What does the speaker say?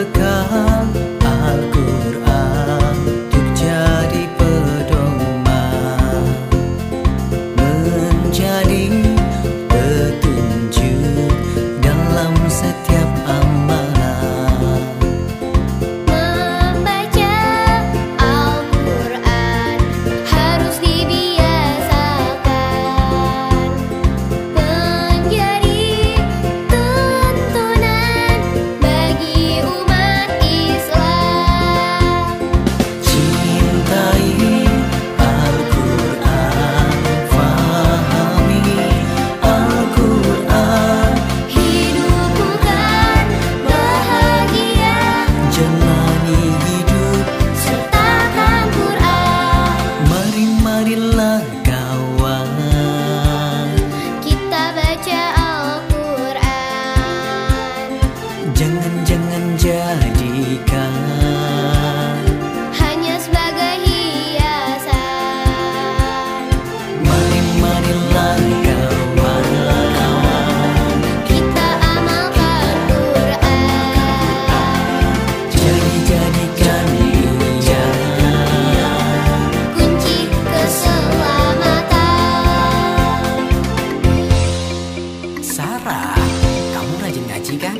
的歌。Sarah, kamu rajin ngaji kan?